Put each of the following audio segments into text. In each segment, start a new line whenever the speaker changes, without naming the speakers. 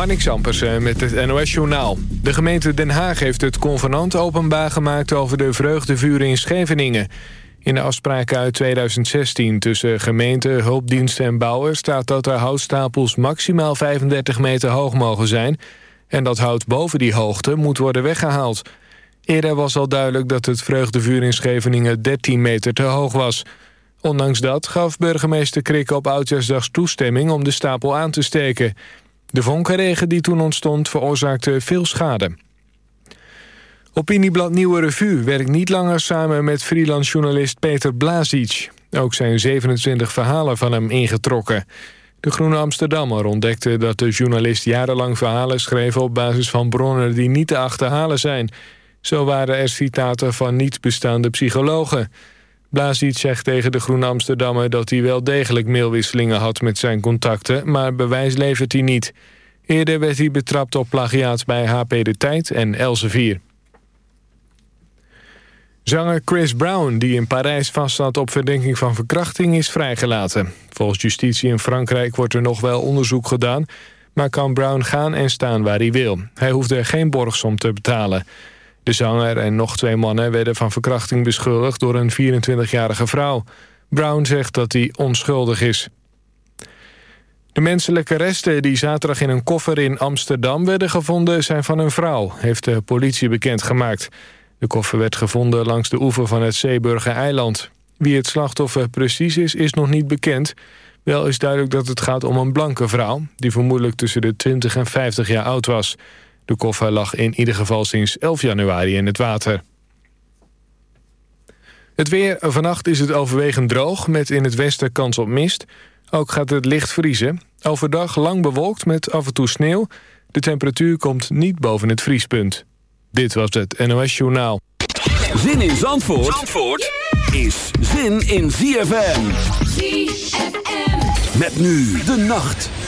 Marnix Ampersen met het NOS-journaal. De gemeente Den Haag heeft het convenant openbaar gemaakt... over de vreugdevuren in Scheveningen. In de afspraken uit 2016 tussen gemeente, hulpdiensten en bouwers... staat dat de houtstapels maximaal 35 meter hoog mogen zijn... en dat hout boven die hoogte moet worden weggehaald. Eerder was al duidelijk dat het vreugdevuur in Scheveningen 13 meter te hoog was... Ondanks dat gaf burgemeester Krikke op Oudjaarsdag toestemming om de stapel aan te steken. De vonkenregen die toen ontstond veroorzaakte veel schade. Opinieblad Nieuwe Revue werkt niet langer samen met freelancejournalist Peter Blazic. Ook zijn 27 verhalen van hem ingetrokken. De Groene Amsterdammer ontdekte dat de journalist jarenlang verhalen schreef... op basis van bronnen die niet te achterhalen zijn. Zo waren er citaten van niet bestaande psychologen... Blazic zegt tegen de Groene Amsterdammer dat hij wel degelijk mailwisselingen had met zijn contacten, maar bewijs levert hij niet. Eerder werd hij betrapt op plagiaat bij HP De Tijd en Elsevier. Zanger Chris Brown, die in Parijs vastzat op verdenking van verkrachting, is vrijgelaten. Volgens justitie in Frankrijk wordt er nog wel onderzoek gedaan... maar kan Brown gaan en staan waar hij wil. Hij hoeft er geen borgsom te betalen. De zanger en nog twee mannen werden van verkrachting beschuldigd... door een 24-jarige vrouw. Brown zegt dat hij onschuldig is. De menselijke resten die zaterdag in een koffer in Amsterdam werden gevonden... zijn van een vrouw, heeft de politie bekendgemaakt. De koffer werd gevonden langs de oever van het Zeeburger eiland. Wie het slachtoffer precies is, is nog niet bekend. Wel is duidelijk dat het gaat om een blanke vrouw... die vermoedelijk tussen de 20 en 50 jaar oud was... De koffer lag in ieder geval sinds 11 januari in het water. Het weer. Vannacht is het overwegend droog met in het westen kans op mist. Ook gaat het licht vriezen. Overdag lang bewolkt met af en toe sneeuw. De temperatuur komt niet boven het vriespunt. Dit was het NOS Journaal.
Zin in Zandvoort, Zandvoort is zin in ZFM. ZFM. Met nu de nacht.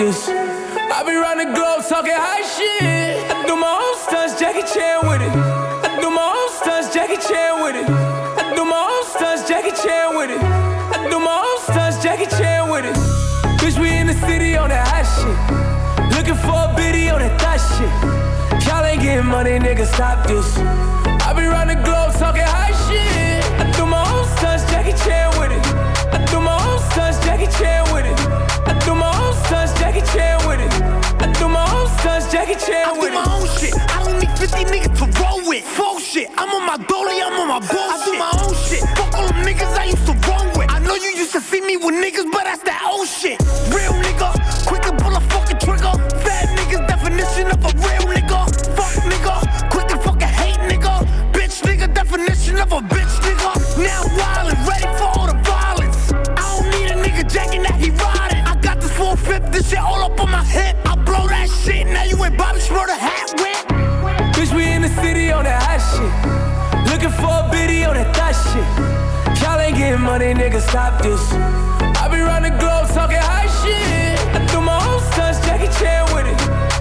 This. Jackie Chan with it. I do my own shit. I
don't need 50 niggas to roll with. Full shit. I'm on my dolly, I'm on my bullshit. I do my own shit. Fuck all them niggas I used to roll with. I know you used to see me with niggas, but that's
money, nigga, stop this. I be round the globe talking high shit. I do my own stunts, Jackie Chan with it.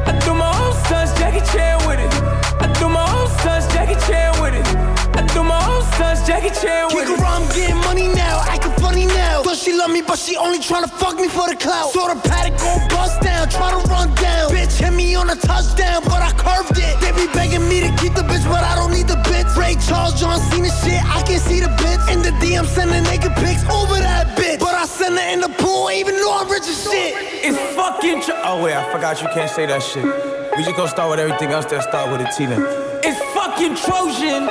I do my own stunts, Jackie Chan with it. I do my own stunts, Jackie Chan with it. I do my own stunts, Jackie Chan with
Kick
it.
around, I'm getting money now, acting funny now. Thought she love me, but she only tryna fuck me for the clout. Saw the paddock gon' bust down, try to run down. Bitch hit me on a touchdown, but I curved it. They be begging me to keep the bitch, but I don't need the bits. Ray Charles, John Cena shit, I can see the bits. In the DM, sending naked pics over that bitch. But I send her in the pool, even though I'm rich as shit.
It's fucking tr- Oh wait, I forgot you can't say that shit. We just gonna start with everything else that start with a T then. It's fucking Trojan.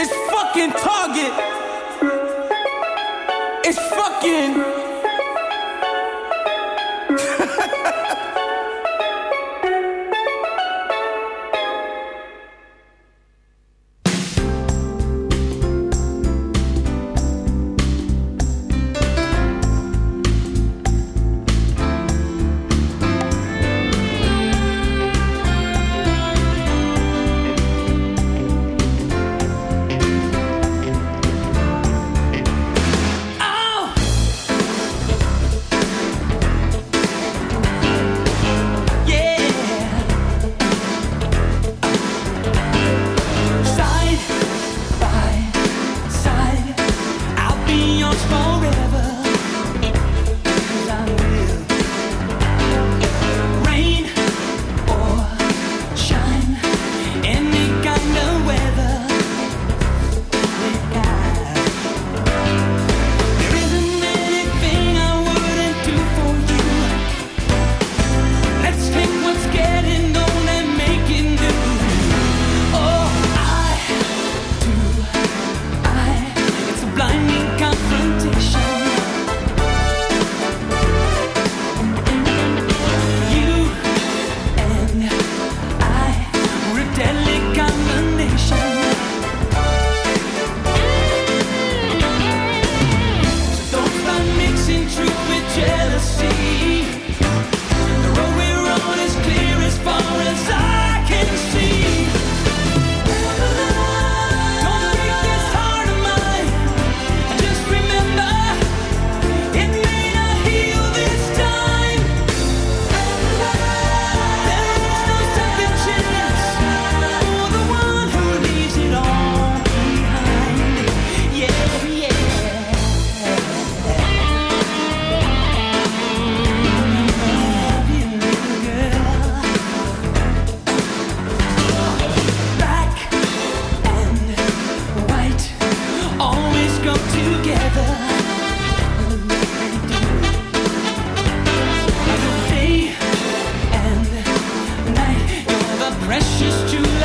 It's fucking Target. It's fucking.
Precious July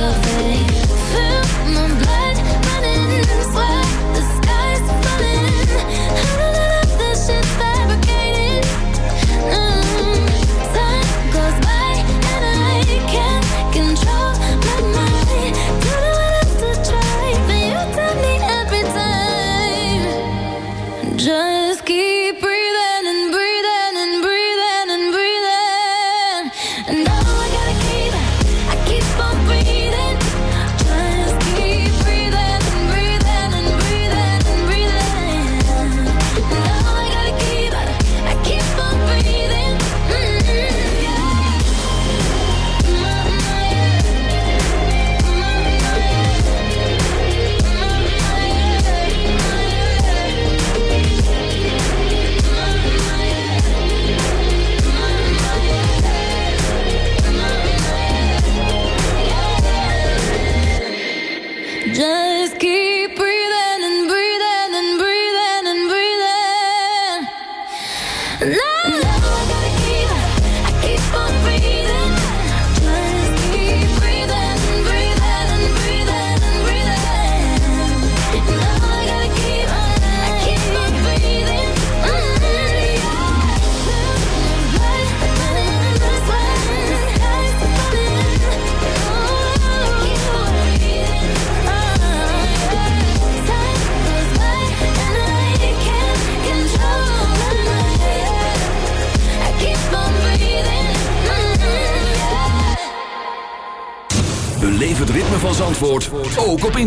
your face. Feel my blood running, swear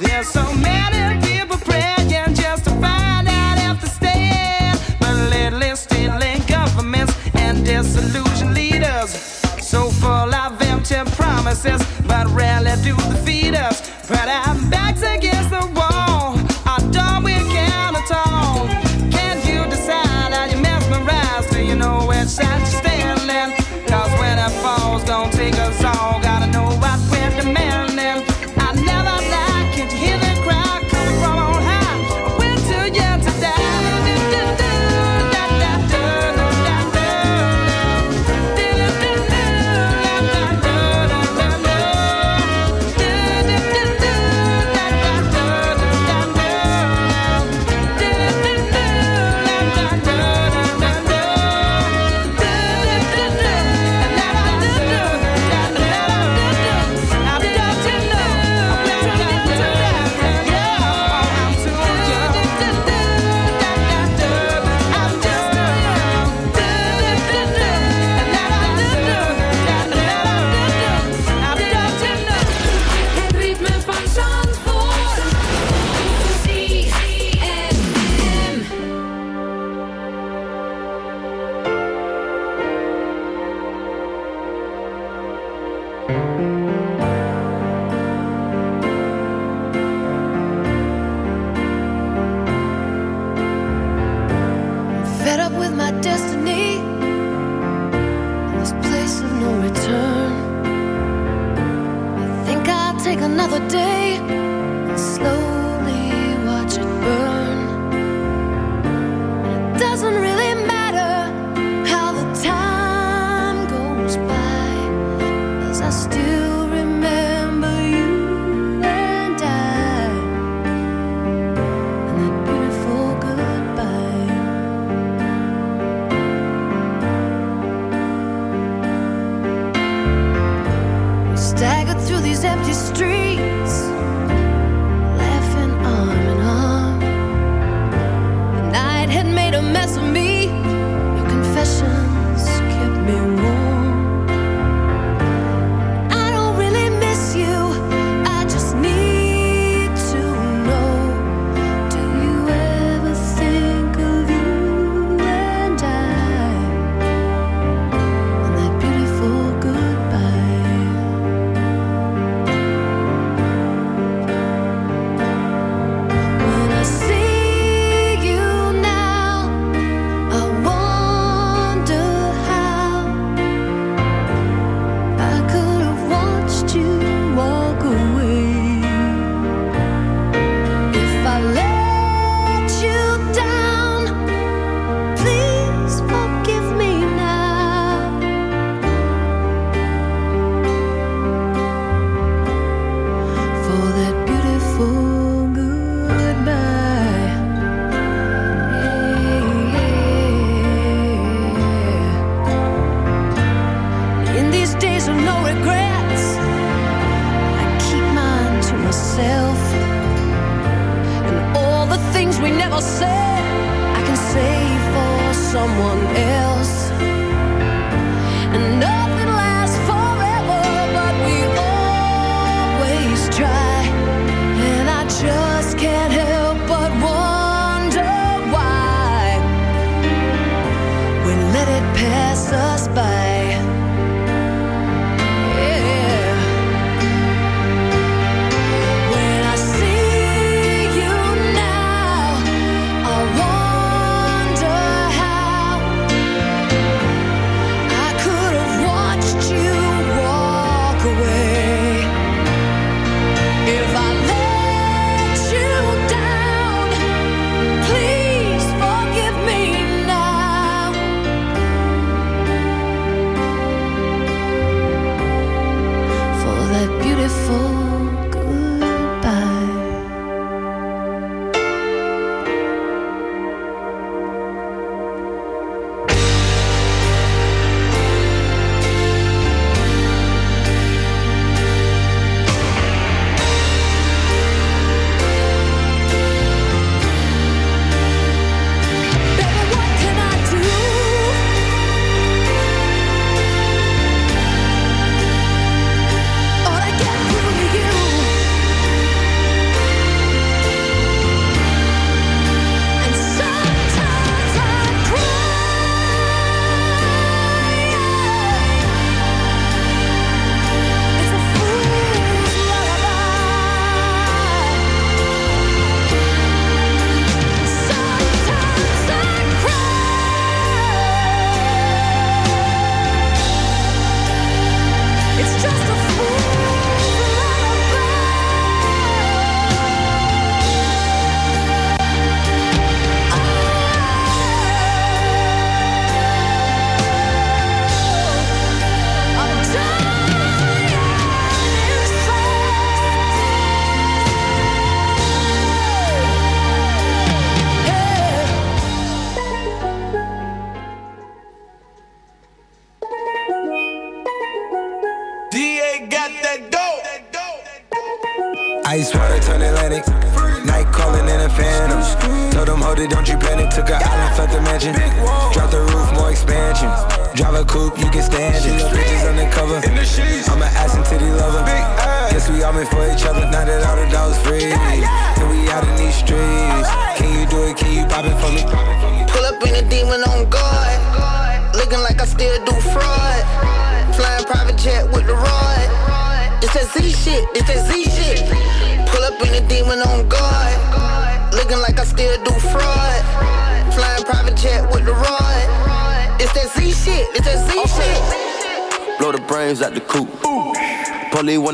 There's so many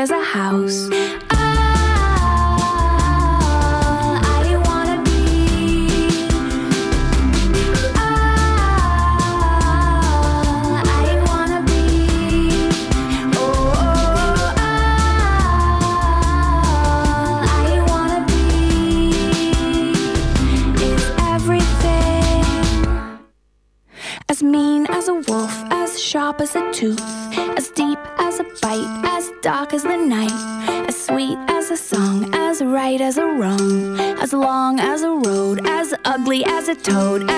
Ah, be. Ah, Is oh, ah, everything. As mean as a wolf, as sharp as a tooth, a toad,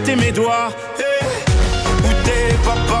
compté mes doigts. Hey. Où t'es, papa,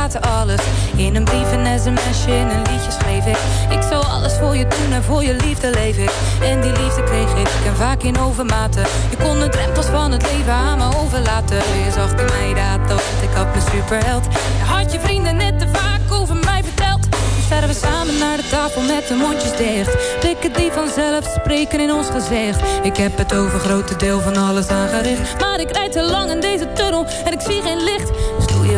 Alles. In een brief, een sms'je, in een liedje schreef ik. Ik zou alles voor je doen en voor je liefde leef ik. En die liefde kreeg ik en vaak in overmaten. Je kon de drempels van het leven aan me overlaten. Je zag in mij dat ik had mijn superheld. Je had je vrienden net te vaak over mij verteld. Nu staan we samen naar de tafel met de mondjes dicht. Blikken die vanzelf spreken in ons gezicht. Ik heb het over grote deel van alles aangericht. Maar ik rijd te lang in deze tunnel en ik zie geen licht.